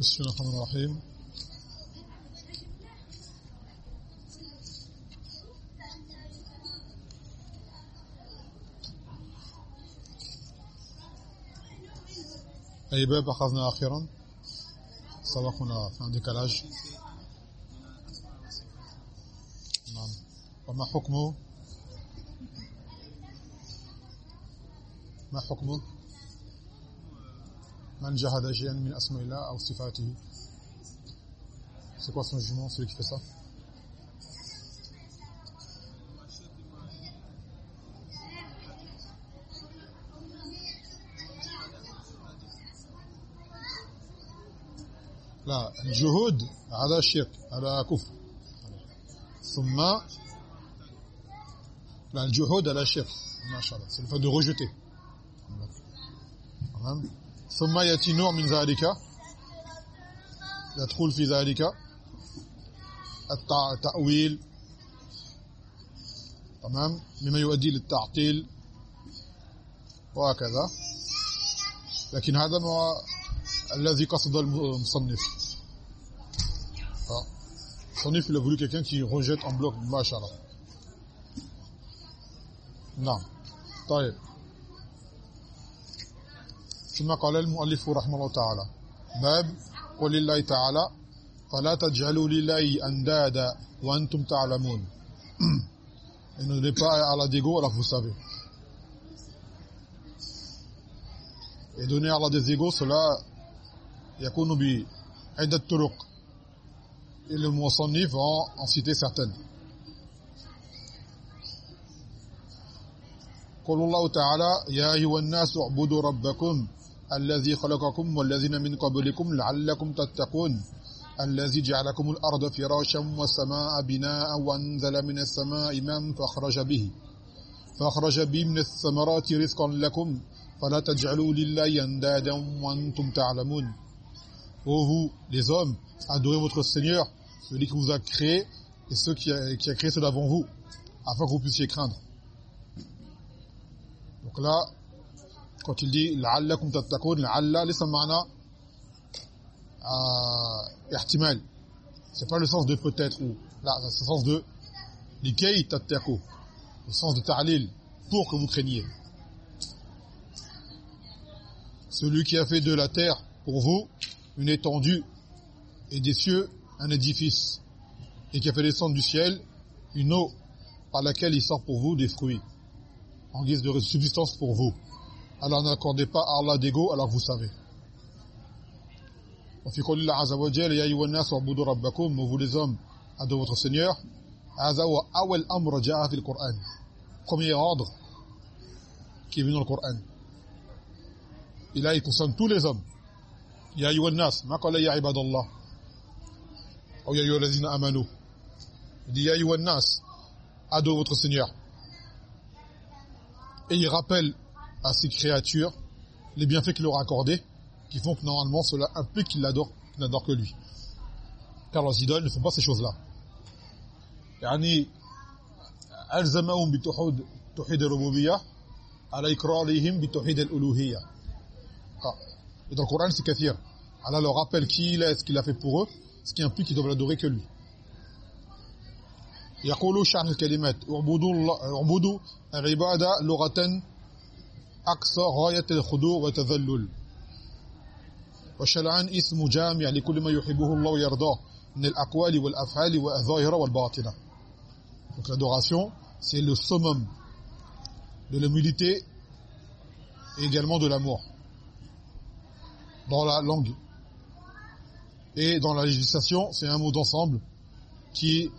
بسم الله الرحمن الرحيم. أي باب أخذنا أخيرا؟ سبقنا في un décalage نعم. وما حكمه؟ ما حكمه؟ من جهد شيئا من اسماء الله او صفاته c'est quoi son jugement celui qui fait ça لا الجهود هذا شرك هذا كفر ثم لا الجهود هذا شرك ما شاء الله c'est le fait de rejeter ثم يأتي نوع من ذلك. يدخل في ذلك التأويل تمام؟ مما يؤدي للتعطيل. وهكذا. لكن هذا هو الذي قصد المصنف. المصنف il a quelqu'un qui rejette en bloc machallah نعم. طيب. ثم قال المؤلف رحمه الله تعالى باب قول الله تعالى فلا تجعلوا لله أندادا وأنتم تعلمون. Et ne donnez pas à Allah d'ego alors que vous savez et donner à des égaux cela يكون بعدة طرق et le mu'sannif va en citer certaines قول الله تعالى يا ايها الناس اعبدوا ربكم الذي خلقكم والذين من قبلكم لعلكم تتقون. الذي جعلكم الأرض فراشا والسماء بناء وأنزل من السماء ماء فأخرج به. فأخرج به من الثمرات رزقا لكم. فلا تجعلوا لله أندادا وأنتم تعلمون. Ô vous, les hommes, adorez votre Seigneur, celui qui vous a créé et ceux qui a, qui a créé ceux d'avant vous, afin que vous puissiez craindre. Donc là, quand il dit la'allakum tattaqun la'alla laysa ma'na ihtimal c'est pas le sens de peut-être ou. Là c'est le sens de likay tattaqu le sens de ta'lil pour que vous craigniez. Celui qui a fait de la terre pour vous une étendue et des cieux un édifice et qui a fait descendre du ciel une eau par laquelle il sort pour vous des fruits en guise de subsistance pour vous alors n'accordez pas à Allah d'ego alors que vous savez وفي قول الله عز وجل يا ايها الناس اعبدوا ربكم vous les hommes adorez votre Seigneur هذا هو اول امر جاء في القرآن premier ordre qui est venu dans le Coran et là il concerne tous les hommes يا ايها الناس ما قال يا عباد الله او يا ايها الذين امنوا il dit يا ايها الناس adorez votre Seigneur et il rappelle à ces créatures les bienfaits qu'il leur a accordés qui font que normalement cela implique qu'ils l'adorent qu'ils n'adorent que lui car leurs idoles ne font pas ces choses-là يعني الزمهم بتوحيد توحيد الربوبيه على اقرارهم بتوحيد الالوهيه et dans le Coran c'est kathir Allah leur rappelle qui il est ce qu'il a fait pour eux ce qui implique qu'ils doivent l'adorer que lui يقول شرح الكلمات اعبدوا الله اعبدوا العباده لغه اقصى غايه الخضوع والتذلل وشرعا اسم جامع لكل ما يحبه الله ويرضاه من الاقوال والافعال والظاهره والباطنه donc l'adoration c'est le summum de l'humilité et également de l'amour dans la langue et dans la législation c'est un mot d'ensemble qui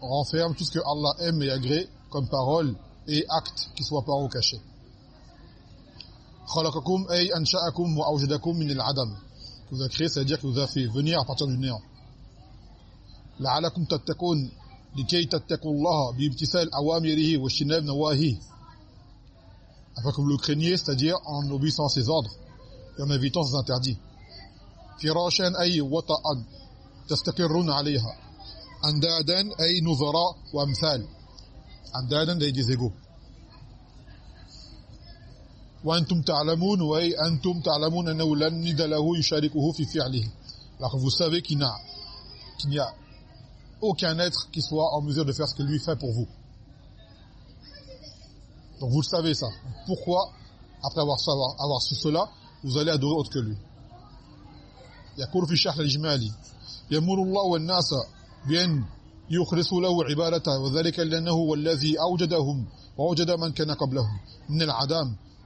renferme tout ce que Allah aime et agrée comme parole et acte qui soit pas au cachet Ay ansha'akum wa awjadakum min al-adam vous a créé c'est-à-dire que vous a fait venir à partir du néant la'alakum tattaqun likay bi imtisal awamirihi wa shinab nawahi afin que vous le craigniez c'est-à-dire en obéissant ses ordres et en évitant ses interdits firashan ay wata'an tastaqirrun 'alayha andadan ay nuzara wa amthal andadan des égaux وأنتم تعلمون وأنتم تعلمون أنه لن ند له يشاركه في فعله alors vous savez qu'il n'a qu'il n'y a aucun être qui soit en mesure de faire ce que lui fait pour vous donc vous le savez ça pourquoi après avoir, savoir, avoir su cela vous allez adorer autre que lui يقول في الشرح الإجمالي يمر الله الناس بأن يخلصوا له عبادته وذلك لأنه هو الذي أوجدهم ووجد من كان قبلهم من العدم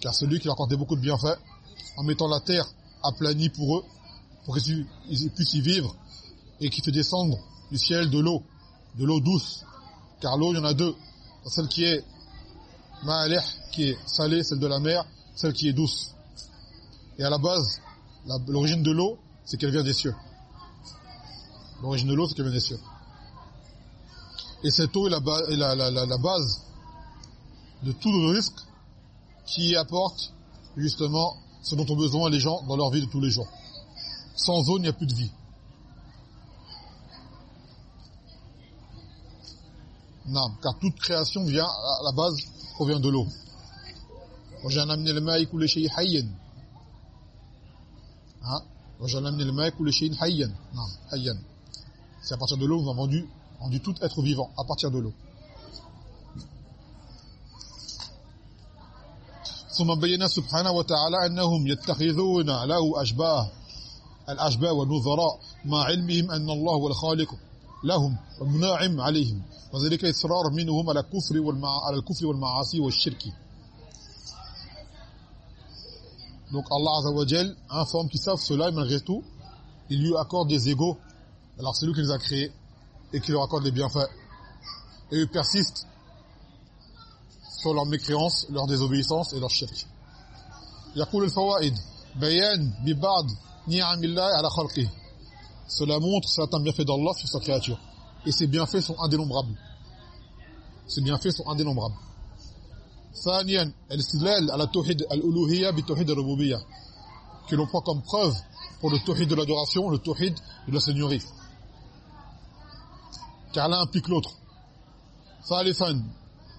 car celui qui leur a accordé beaucoup de bienfaits en mettant la terre aplanie pour eux pour qu'ils puissent y vivre et qui fait descendre du ciel de l'eau de l'eau douce. Car l'eau il y en a deux. Celle qui est ma'alih qui est salée celle de la mer celle qui est douce. Et à la base l'origine de l'eau c'est qu'elle vient des cieux. L'origine de l'eau c'est qu'elle vient des cieux. Et cette eau est la base de tout le risque qui apporte justement ce dont ont besoin les gens dans leur vie de tous les jours sans eau il n'y a plus de vie non car toute création vient à la base provient de l'eau وجعلنا من الماء كل شيء حي ها وجعلنا من الماء كل شيء حيا نعم حيا c'est à partir de l'eau nous avons rendu rendu tout être vivant à partir de l'eau ثم بين سبحانه وتعالى انهم يتخذون له اشباه الاشباه والنظراء مع علمهم ان الله هو الخالق لهم والمناعم عليهم وذلك اصرار منهم على الكفر والمع... على الكفر والمعاصي والشرك Donc Allah Azza wa Jal informe qu'ils savent cela et malgré tout, il lui accorde des égaux. Alors c'est lui qui les a créés et qui leur accorde les bienfaits. Et ils persistent sur leur mécréance, leur désobéissance et leur shirk. يقول الفوائد بيان ببعض نعم الله على خلقه cela montre certains bienfaits d'Allah sur sa créature et ces bienfaits sont indénombrables ces bienfaits sont indénombrables ثانيا الاستدلال على توحيد الالوهيه بتوحيد الربوبيه que l'on prend comme preuve pour le tawhid de l'adoration le tawhid de la seigneurie car l'un implique l'autre ثالثا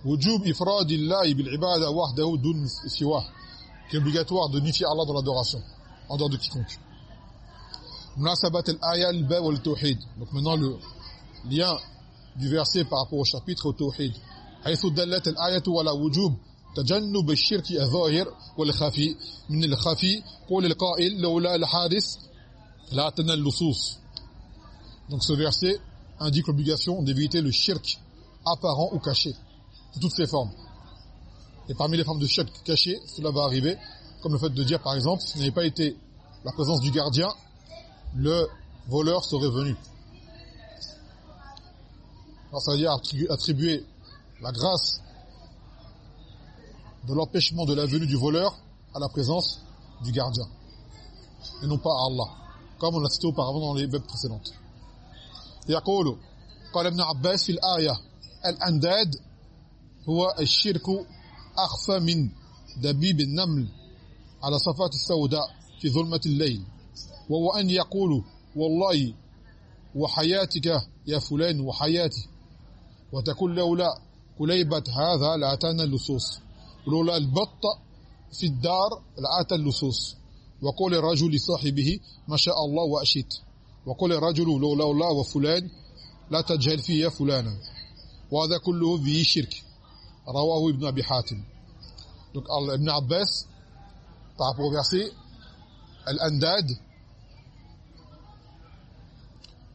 وجوب افراد الله بالعباده وحده دون سواه qui est obligatoire de unifier Allah dans l'adoration en dehors de quiconque munasabat al-aya al-ba wal tawhid donc maintenant le lien du verset par rapport au chapitre au tawhid حيث دلت الآية على وجوب تجنب الشرك الظاهر والخفي من الخفي قول القائل لولا الحادث لا تنال اللصوص donc ce verset indique l'obligation d'éviter le shirk apparent ou caché de toutes ses formes et parmi les formes de shirk caché cela va arriver comme le fait de dire par exemple s'il n'avait pas été la présence du gardien le voleur serait venu alors ça veut dire attribuer la grâce de l'empêchement de la venue du voleur à la présence du gardien et non pas à Allah comme on l'a cité auparavant dans les web précédentes يقول قال ابن عباس في الآية الأنداد هو الشرك أخفى من دبيب النمل على صفات السوداء في ظلمة الليل. وهو أن يقول والله وحياتك يا فلان وحياتي. وتكون لولا كليبة هذا لأتانا اللصوص. لولا البط في الدار لأتى اللصوص. وقول الرجل لصاحبه ما شاء الله وأشيت. وقول الرجل لولا الله وفلان لا تجهل فيه فلانا. وهذا كله به شرك. rawahu ibn Abi Hatim. Donc Ibn Abbas par rapport au verset Al-Andad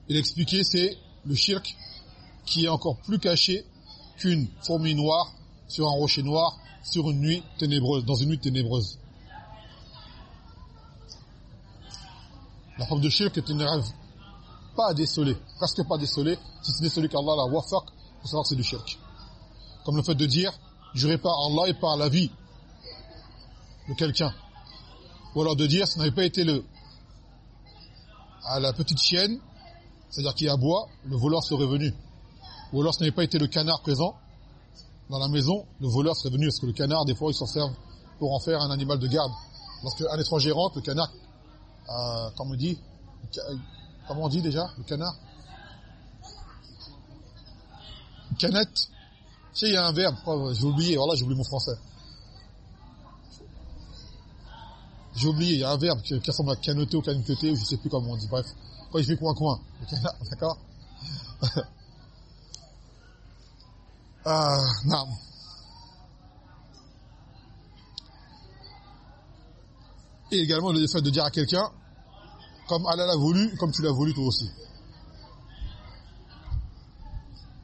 il expliquait c'est le shirk qui est encore plus caché qu'une fourmi noire sur un rocher noir sur une nuit ténébreuse dans une nuit ténébreuse. La forme de shirk est une rêve pas désolé presque pas désolé si ce n'est celui qu'Allah la wafaq pour savoir que c'est du shirk. Comme le fait de dire, jurez pas Allah et par la vie de quelqu'un. Ou alors de dire, ce n'avait pas été le à la petite chienne, c'est-à-dire qui aboie, le voleur serait venu. Ou alors ce n'avait pas été le canard présent dans la maison, le voleur serait venu, parce que le canard, des fois, il s'en sert pour en faire un animal de garde. Lorsqu'un étranger rentre, le canard, euh, on dit, comment on dit déjà, le canard? Canette. Tu sais, il y a un verbe, j'ai oublié, voilà, j'ai oublié mon français. J'ai oublié, il y a un verbe qui, ressemble à canoter ou canoter, ou je sais plus comment on dit, bref. Quand il fait coin-coin, le canard, d'accord Ah. Et également le fait de dire à quelqu'un, comme Allah l'a voulu, comme tu l'as voulu toi aussi.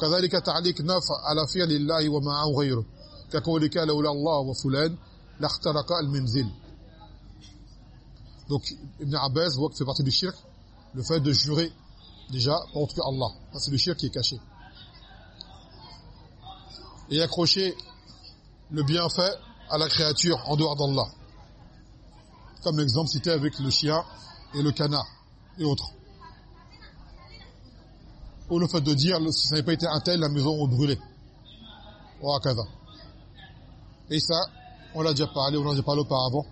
وكذلك تعليق نفع على فعل الله ومعه غيره كقولك لولا الله وفلان لاخترق المنزل Donc Ibn Abbas voit que fait partie du shirk le fait de jurer déjà contre Allah. c'est le shirk qui est caché. et accrocher le bienfait à la créature en dehors d'Allah. Comme l'exemple cité avec le chien et le canard et autres. Ou le fait de dire, si ça n'avait pas été un tel, la maison aurait brûlé. Et ça, on l'a déjà parlé, on l'a déjà parlé auparavant.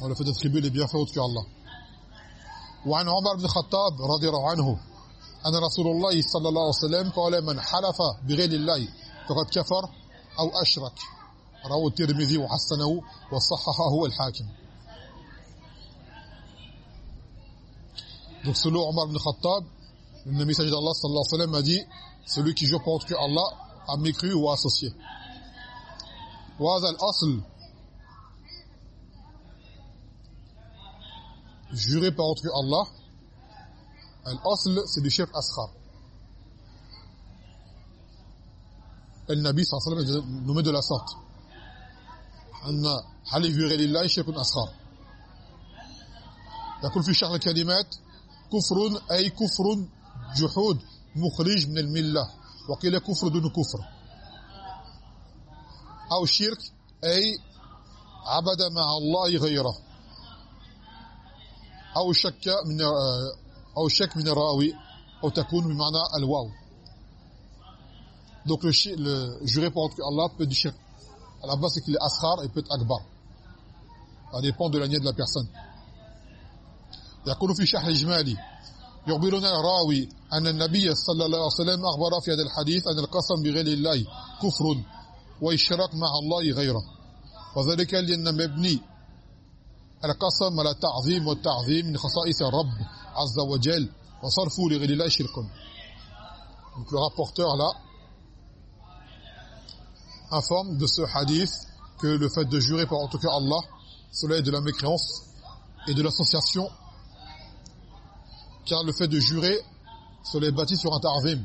On le fait d'attribuer les bienfaits autres qu'Allah. وعن عمر بن الخطاب رضي الله عنه أن رسول الله صلى الله عليه وسلم قال من حلف بغير الله فقد كفر أو أشرك رواه الترمذي وحسنه وصححه الحاكم Donc selon Omar ibn Khattab, le messager d'Allah sallallahu alayhi wa sallam a dit celui qui jure par autre que Allah a mécru ou associé. وهذا الأصل jurer par autre que Allah الأصل c'est du shirk asghar النبي صلى الله عليه وسلم nommé de la sorte أن حلف بغير الله شرك أصغر يقول في شرح الكلمات كفر أي كفر جحود مخرج من الملة وقيل كفر دون كفر أو شرك أي عبد مع الله غيره أو شك من أو شك من الراوي أو تكون بمعنى الواو Donc le, le jurer par Allah peut du shirk. À la base, c'est qu'il est asrar et peut être akbar. Ça dépend de la niette de la personne. يقول في شرح إجمالي يخبرنا الراوي أن النبي صلى الله عليه وسلم أخبر في هذا الحديث أن القسم بغير الله كفر وإشراك مع الله غيره. وذلك لأن مبني القسم على التعظيم والتعظيم من خصائص الرب عز وجل وصرفه لغير الله شرك. Donc le rapporteur là informe de ce hadith que le fait de jurer par en tout cas Allah, cela est de la mécréance et de l'association, car le fait de jurer, cela est bâti sur un ta'zim,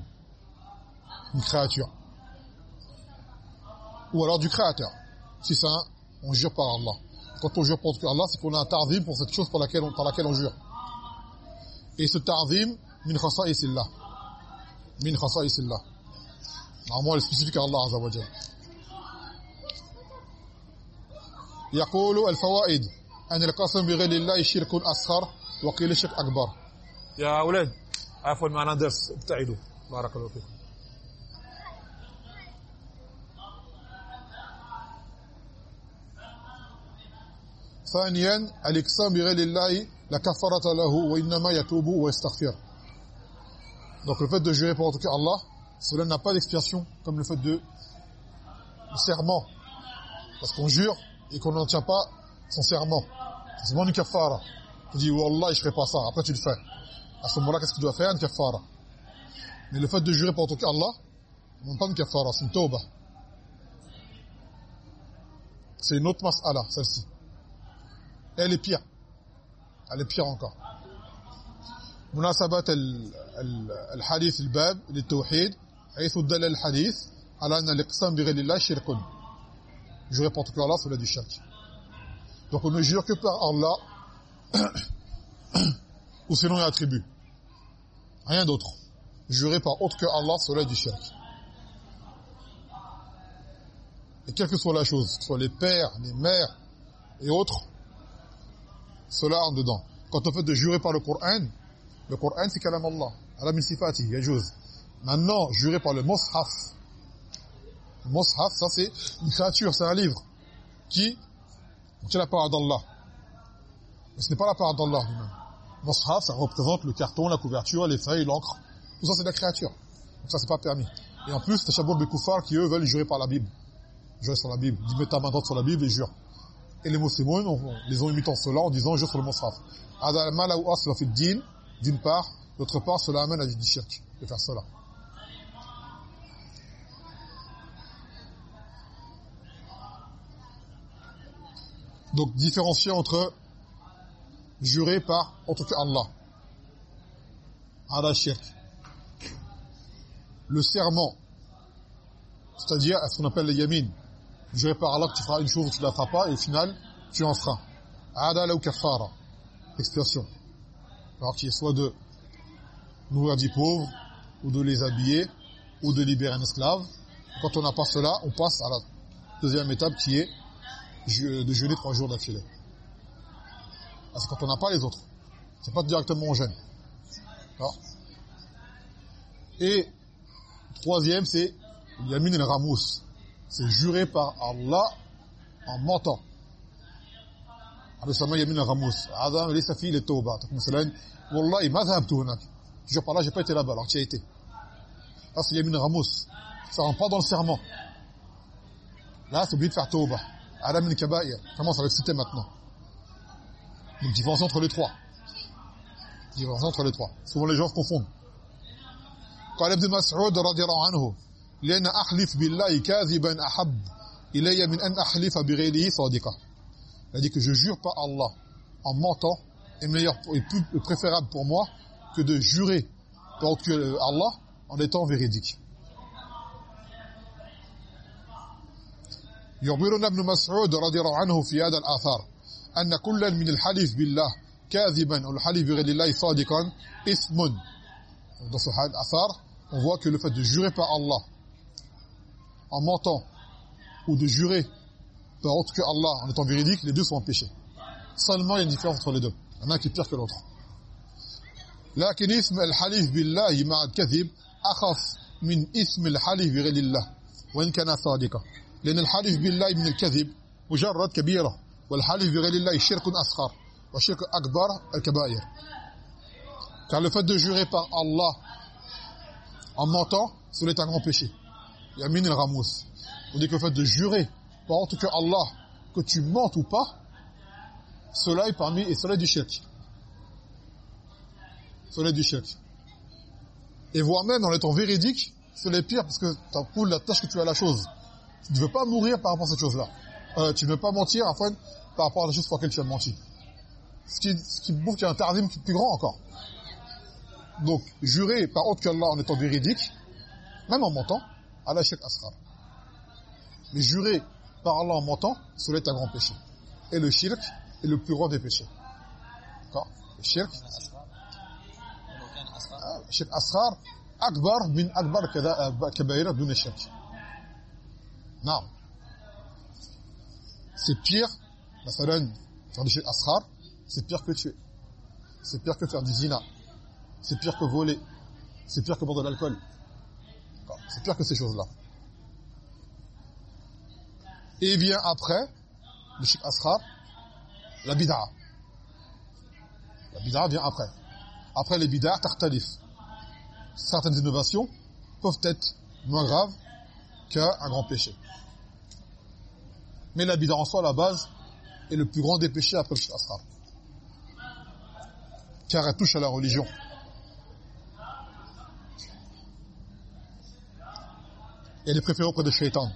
une créature, ou alors du créateur, si ça, on jure par Allah. Quand on jure par Allah, c'est qu'on a un ta'zim pour cette chose par laquelle on, par laquelle on jure. Et ce ta'zim, min isillah. Min isillah. Normalement, elle est spécifique à Allah Azza wa يقول الفوائد أن القسم بغير الله شرك أصغر وقيل شرك أكبر يا أولاد عفوا معنا درس ابتعدوا بارك الله فيكم ثانيا الاقسام بغير الله لا كفاره له وانما يتوب ويستغفر donc le fait de jurer pour autre Allah cela n'a pas d'expiation comme le fait de le serment parce qu'on jure et qu'on n'en tient pas son serment. C'est seulement une kafara. Tu dis, Wallah, je ferai pas ça. Après, tu le fais. À ce moment-là, qu'est-ce que tu dois faire Une kafara. Mais le fait de jurer pour ton Allah, non pas une kafara, c'est une tauba. C'est une autre mas'ala, celle-ci. elle est pire elle est pire encore مناسبة الحديث الباب للتوحيد حيث دل الحديث على أن الاقسام بغير الله شرك jurer par tout Allah cela du shirk donc on ne jure que par Allah ou sinon il attribue rien d'autre. Jurer par autre que Allah cela du shirk. Et quelle que soit la chose que ce soit les pères, les mères et autres cela en dedans. Quant au fait de jurer par le Coran le Coran c'est kalam Allah ala min sifati yajuz maintenant jurer par le mushaf. Le mushaf ça c'est une créature c'est un livre qui tient la part d'Allah. Mais ce n'est pas la part d'Allah lui-même mushaf ça représente le carton la couverture les feuilles l'encre. Tout ça c'est de la créature. Donc ça c'est pas permis. Et en plus tashabbur bi kuffar qui eux veulent jurer par la Bible. Jurer sur la Bible. Dis mets ta main sur la Bible et jure et les musulmans les ont imitant cela en disant jure sur le mushaf hada ma la asla fi din d'une part. D'autre part cela amène à du shirk de faire cela. Donc différencier entre jurer par autre que Allah. Hada shirk. Le serment c'est-à-dire ce qu'on appelle le yamin jurer par Allah que tu feras une chose ou tu la feras pas et au final tu en feras. Hada la kafara. Expiation. Alors qu'il soit de nourrir des pauvres ou de les habiller ou de libérer un esclave. Quand on n'a pas cela on passe à la deuxième étape qui est de jeûner trois jours d'affilée c'est quand on n'a pas les autres. C'est pas directement on jeûne. D'accord? Et troisième, c'est Yamin el Ramous. C'est juré par Allah en mentant. Abdessamah Yamin el Ramous. Adam les Safi les Tauba. Wallahi, ma. Toujours par là, j'ai pas été là-bas, alors tu y as été. Là, c'est Yamin Ramous. Ça rentre pas dans le serment. Là, c'est obligé de faire Tauba. Adam el Kaba'ya. Commence à le citer maintenant. donc différence entre les trois différence entre les trois souvent les gens se confondent قال ابن مسعود رضي الله عنه لأن أحلف بالله كاذبا أحب إلي من أن أحلف بغيره صادقا il a dit que je jure par Allah en mentant est meilleur et plus préférable pour moi que de jurer par Allah en étant véridique. يخبرنا ابن مسعود رضي الله عنه في هذا الآثار أن كل من الحلف بالله كاذبا والحلف بغير الله صادقا إثم dans ce athar on voit que le fait de jurer par Allah en mentant ou de jurer par autre que Allah en étant véridique, les deux sont en péché. Seulement, il y a une différence entre les deux. Il y en a qui est pire que l'autre. لكن اسم الحليف بالله مع الكذب أخف من اسم الحليف بغير الله وإن كان صادقا لأن الحليف بالله من الكذب مجرد كبيرة والحليف بغير الله شرك أصغر وشرك أكبر الكبائر car le fait de jurer par Allah en mentant, cela est un grand péché. Yamin el-Ramous. On dit que le fait de jurer par tout cas Allah, que tu mentes ou pas, cela est parmi, et cela est du shirk. Cela est du shirk. Et voire même en étant véridique, cela est pire parce que tu as la tâche que tu as à la chose. Tu ne veux pas mourir par rapport à cette chose-là. euh, tu ne veux pas mentir enfin, par rapport à la chose pour laquelle tu as menti. Ce qui, ce qui qu'il y a un tarzim plus grand encore. Donc, jurer par autre qu'Allah en étant véridique, même en mentant, la shirk asrar. Mais jurer par Allah en mentant, cela est un grand péché. Et le shirk est le plus grand des péchés. D'accord? Le shirk ah, le shirk asrar akbar min akbar kabaira dun shirk. Non c'est pire, la masalan, faire du ashar, c'est pire que tuer. C'est pire que faire du zina. C'est pire que voler. C'est pire que boire de l'alcool. C'est pire que ces choses-là. Et bien après, le shirk ashar, la bid'a. La bid'a vient après. Après les bid'a, tartalif. Certaines innovations peuvent être moins graves qu'un grand péché. Mais la bid'a en soi, à la base, est le plus grand des péchés après le. Car elle touche à la religion. Elle est préférée auprès de shaitan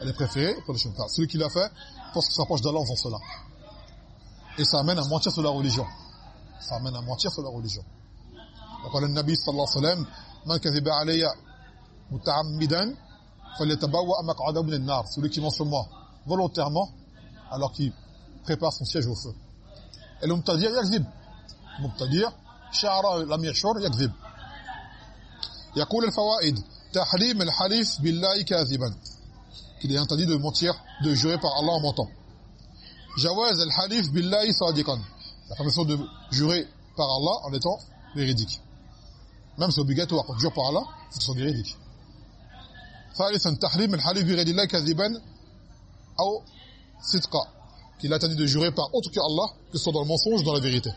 elle est préférée pour le shaitan. Celui qui l'a fait pense qu'il s'approche d'Allah en cela. Et ça amène à mentir sur la religion. Ça amène à mentir sur la religion. Le Nabi sallallahu alayhi wa sallam, volontairement, alors qu'il prépare son siège au feu. Et le mubtadir yakzib. Mubtadir, sha'ara lam yashur yakzib. يقول الفوائد تحريم الحليف بالله كاذبا qu'il est interdit de mentir de jurer par Allah en mentant جواز الحليف بالله صادقا la permission de jurer par Allah en étant véridique même c'est obligatoire quand tu jures par Allah faut que tu sois véridique ثالثا تحريم الحليف بغير الله كاذبا au qu'il a tenté de jurer par autre que Allah que ce soit dans le mensonge dans la vérité.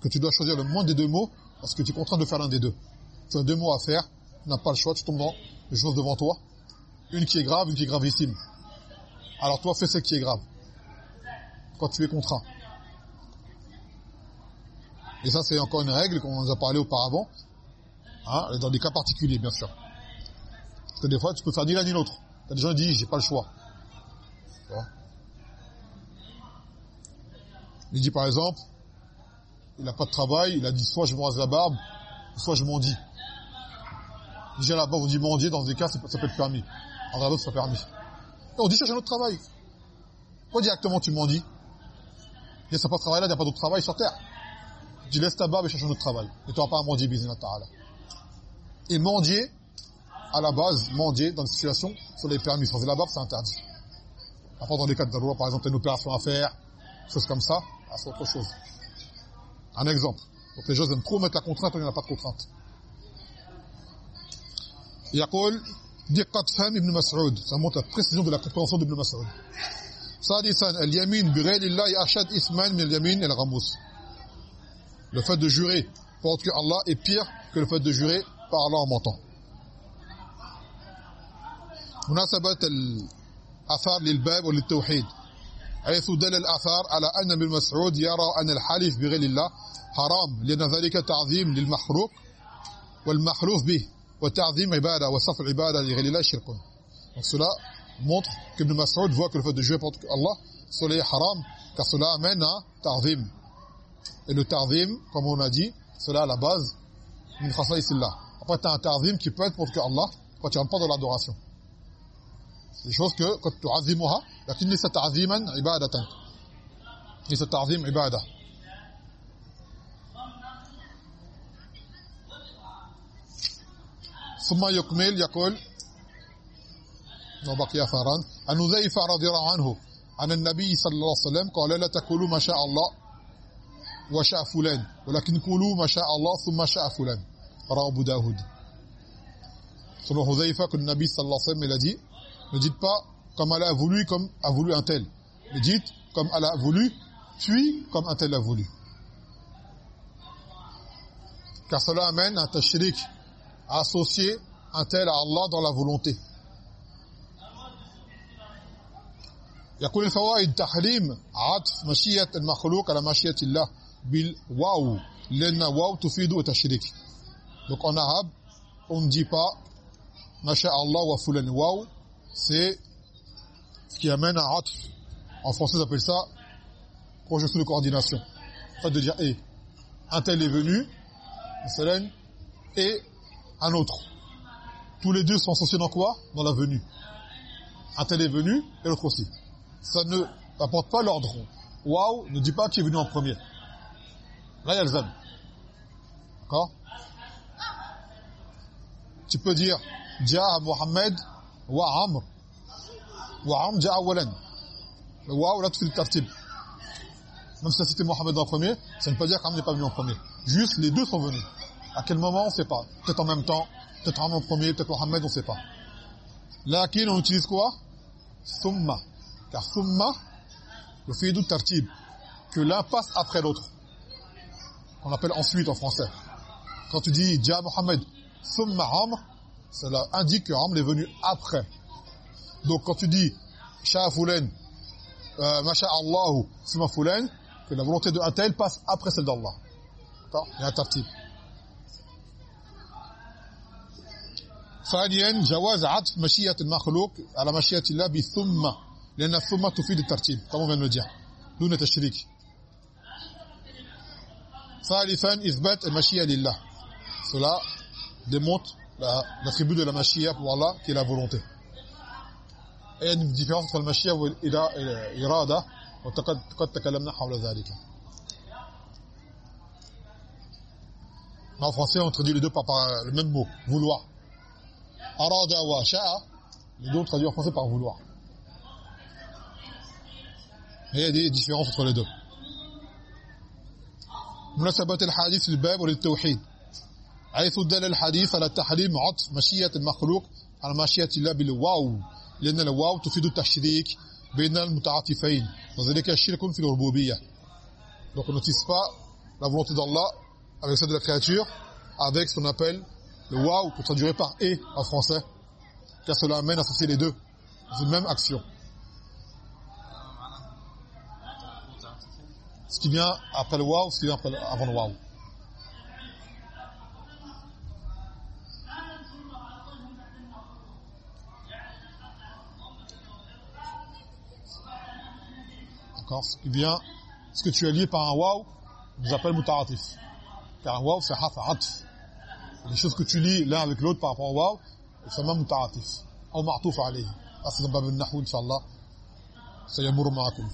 Que tu dois choisir le moins des deux mots parce que tu es contraint de faire l'un des deux. Tu as deux mots à faire tu n'as pas le choix tu tombes dans les choses devant toi. Une qui est grave une qui est gravissime. Alors toi fais ce qui est grave. Quand tu es contraint. Et ça c'est encore une règle qu'on nous a parlé auparavant hein, dans des cas particuliers bien sûr parce que des fois tu peux faire ni l'un ni l'autre des gens qui disent j'ai pas le choix Il dit par exemple, il n'a pas de travail, il a dit soit je me rase la barbe, soit je mendie. Déjà là-bas, on dit mendier, dans des cas, ça peut être permis. En d'autres, c'est pas permis. On dit cherche un autre travail. Pourquoi directement tu mendis Il n'y a pas de travail là, il n'y a pas d'autre travail sur terre. Tu laisses ta barbe et cherche un autre travail. Et tu n'auras pas à mendier, bisous ta'ala. Et mendier, à la base, mendier, dans une situation, sur les permis. Sans la barbe, c'est interdit. Après, dans des cas de loi, par exemple, tu as une opération à faire, choses comme ça, ah, c'est autre chose. Un exemple. Donc les gens aiment trop mettre la contrainte quand il n'y a pas de contrainte. يقول دقة فهم ابن مسعود ça montre la précision de la compréhension d'Ibn Mas'ud سادسا اليمين بغير الله أشد إثما من اليمين الغموس le fait de jurer pour que Allah est pire que le fait de jurer طالامته مناسبة الآثار للباب وللتوحيد حيث دل الآثار على أن ابن مسعود يرى أن الحلف بغير الله حرام لأن ذلك تعظيم للمخلوق والمخلوف به وتعظيم عبادة وصف العبادة لغير الله شرك وصلا montre qu'Ibn مسعود voit que le fait de jouer pour Allah, cela est haram, car cela amène à tardhim. Et le tardhim, comme on a. Après, tu as un ta'zim qui peut être pour que Allah, quand tu rentres pas dans l'adoration. des choses que quand tu azimuha lakin laysa ta'ziman ibadatan laysa ta'zim ibada ثم يكمل يقول وبقي فران عن حذيفه رضي الله عنه عن النبي صلى الله عليه وسلم قال لا تقولوا ما شاء الله وشاء فلان ولكن قولوا ما شاء الله ثم شاء فلان رواه ابو داود selon Hudhaifa que le Nabi sallallahu alayhi wa sallam il a dit Ne dites pas comme Allah a voulu, comme a voulu un tel. Mais dites comme Allah a voulu, puis comme un tel a voulu. Car cela amène un tashrik à associer un tel à Allah dans la volonté. يقول الفوائد تحريم عطف مشيئة المخلوق على مشيئة الله بالواو لأن واو تفيد التشريك donc en arabe on ne dit pas masha Allah wa fulan waw c'est ce qui amène à atf. En français, on appelle ça projection de coordination. Ça veut dire et. Un tel est venu, et un autre. Tous les deux sont associés dans quoi? Dans la venue. Un tel est venu et l'autre aussi. Ça ne apporte pas l'ordre. Waouh ne dit pas qui est venu en premier. Là, il y a le. D'accord? Tu peux dire Dia Mohamed wa Amr. Wa Amr ja'a awalan. Le là tu fais le tartib. Même si c'était Mohamed en premier ça ne veut pas dire qu'Amr n'est pas venu en premier. Juste les deux sont venus. À quel moment on ne sait pas. Peut-être en même temps peut-être Amr en premier peut-être Mohamed on ne sait pas. Lakin on utilise quoi? Thumma car thumma le fait du tartib que l'un passe après l'autre. Qu'on appelle ensuite en français. Quand tu dis ja'a Mohamed thumma Amr cela indique que Amr est venu après. Donc quand tu dis Sha'a Fulen, euh, Masha Allahu, Sima Fulen, que la volonté de un tel passe après celle d'Allah. D'accord Il y a un tartib. ثانيا جواز عطف مشيئه المخلوق على مشيئه الله بثم لان الثم تفيد الترتيب كما on vient de le dire دون تشريك ثالثا اثبات المشيئه لله cela démontre l'attribut de la machia pour Allah qui est la volonté et il y a une différence entre la machia et l'irada وقد قد تكلمنا حول ذلك En français, on traduit les deux par, le même mot, vouloir. Arada wa sha'a, les deux on traduit en français par vouloir. Et il y a des différences entre les deux. مناسبة الحديث للباب وللتوحيد حيث دل الحديث على تحريم عطف مشيئة المخلوق على مشيئة الله بالواو لأن الواو تفيد التشريك بين المتعاطفين وذلك الشرك في الربوبية donc on n'utilise pas la volonté d'Allah avec celle de la créature avec ce qu'on appelle le waouh pour traduire par et en français car cela amène à associer les deux c'est une même action ce qui vient après le waouh ce qui vient après, avant le waouh d'accord ce qui vient ce que tu as lié par un waouh nous appelle mutaratif car un waouh c'est atf les choses que tu lis l'un avec l'autre par rapport au waouh c'est même mutaratif ou ma'tuf alayhi c'est dans bab al-nahw inshallah سيمر معكم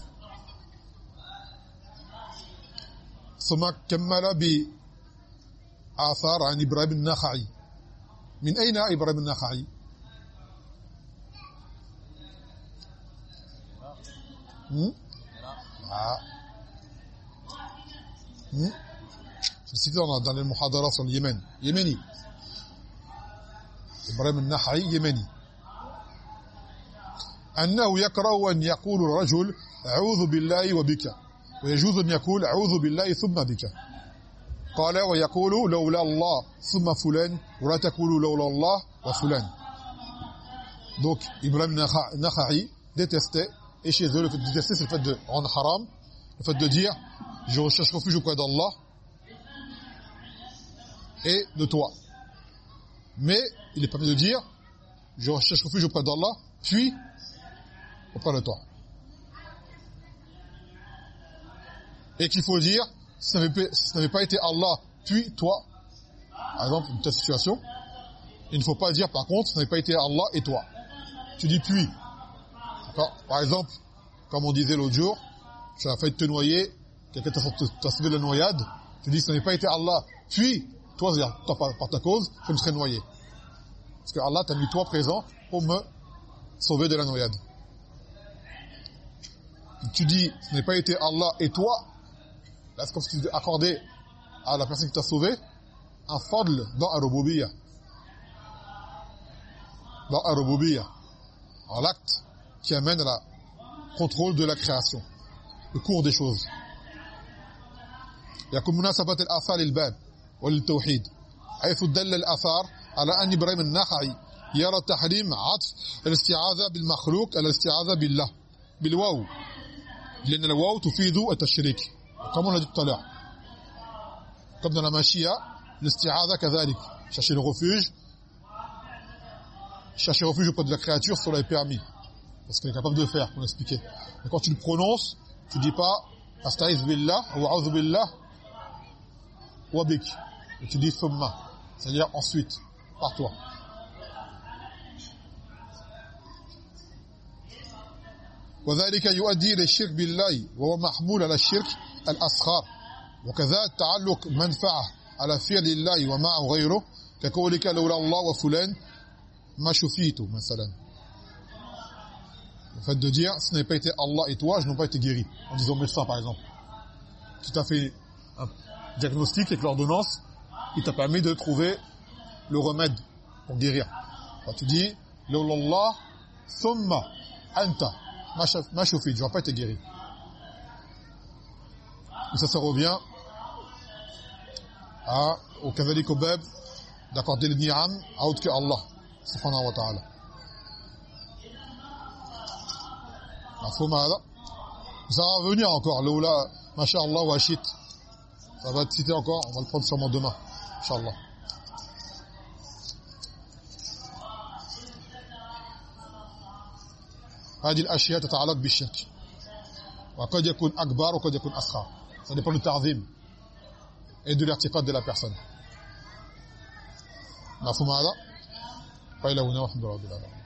ثم كمل بآثار عن إبراهيم النخعي من أين إبراهيم النخعي Ah. Hmm? Cité dans, dans les muhadara sur le Yémen. Yémeni. Ibrahim al-Nahai, Yémeni. أنه يكره أن يقول الرجل أعوذ بالله وبك ويجوز أن يقول أعوذ بالله ثم بك قال ويقول لولا الله ثم فلان ولا تقول لولا الله وفلان donc Ibrahim Nakhai détestait et chez eux le fait de détester c'est le fait de rendre haram le fait de dire je recherche refuge auprès d'Allah et de toi. Mais il est permis de dire je recherche refuge auprès d'Allah puis auprès de toi. Et qu'il faut dire si ce n'avait pas été Allah puis toi par exemple une telle situation il ne faut pas dire par contre ce n'avait pas été Allah et toi. Tu dis puis par exemple, comme on disait l'autre jour, tu as failli te noyer, quelqu'un t'a sauvé de la noyade, tu dis, ce n'est pas été Allah, puis, toi, toi par, ta cause, je me serais noyé. Parce que Allah t'a mis toi présent pour me sauver de la noyade. Tu dis, ce n'est pas été Allah et toi, là c'est comme si tu accordais à la personne qui t'a sauvé un fadl dans Arububiyya. Dans Arububiyya. En l'acte qui amène à la contrôle de la création le cours des choses يكون مناسبة الآثار للباب وللتوحيد حيث دل الآثار على أن إبراهيم النخعي يرى تحريم عطف الاستعاذة بالمخلوق الاستعاذة بالله بالواو لأن الواو تفيد التشريك tout à l'heure comme dans la machia كذلك chercher le refuge chercher refuge auprès de la créature cela est permis parce qu'il est capable de faire, pour l'expliquer. Mais quand tu le prononces, tu dis pas asta'iz billah ou a'udhu billah ou bik. Et tu dis thumma, c'est-à-dire ensuite, par toi. وذلك يؤدي الى الشرك بالله وهو محمول على الشرك الاصغر وكذا تعلق منفعه على فعل الله ومعه غيره كقولك لولا الله وفلان ما شفيت مثلا le fait de dire, ce n'est pas été Allah et toi, je n'ai pas été guéri. En disant médecin, par exemple. Tu t'as fait un diagnostic avec l'ordonnance, il t'a permis de trouver le remède pour guérir. Tu dis, Allah, thumma, anta, ma shufid, je n'ai pas été guéri. Et ça, ça revient à, au kavalik d'accorder le ni'am à autre que Allah, subhanahu wa ta'ala. Ça va revenir encore. L'oula, machallah, washit. Ça va te citer encore. On va le prendre sûrement demain. Machallah. هذه الاشياء تتعلق بالشرك وقد يكون اكبر وقد يكون اصغر ça dépend du ta'zim et de l'irtiqad de la personne مفهوم هذا قيل هنا والحمد لله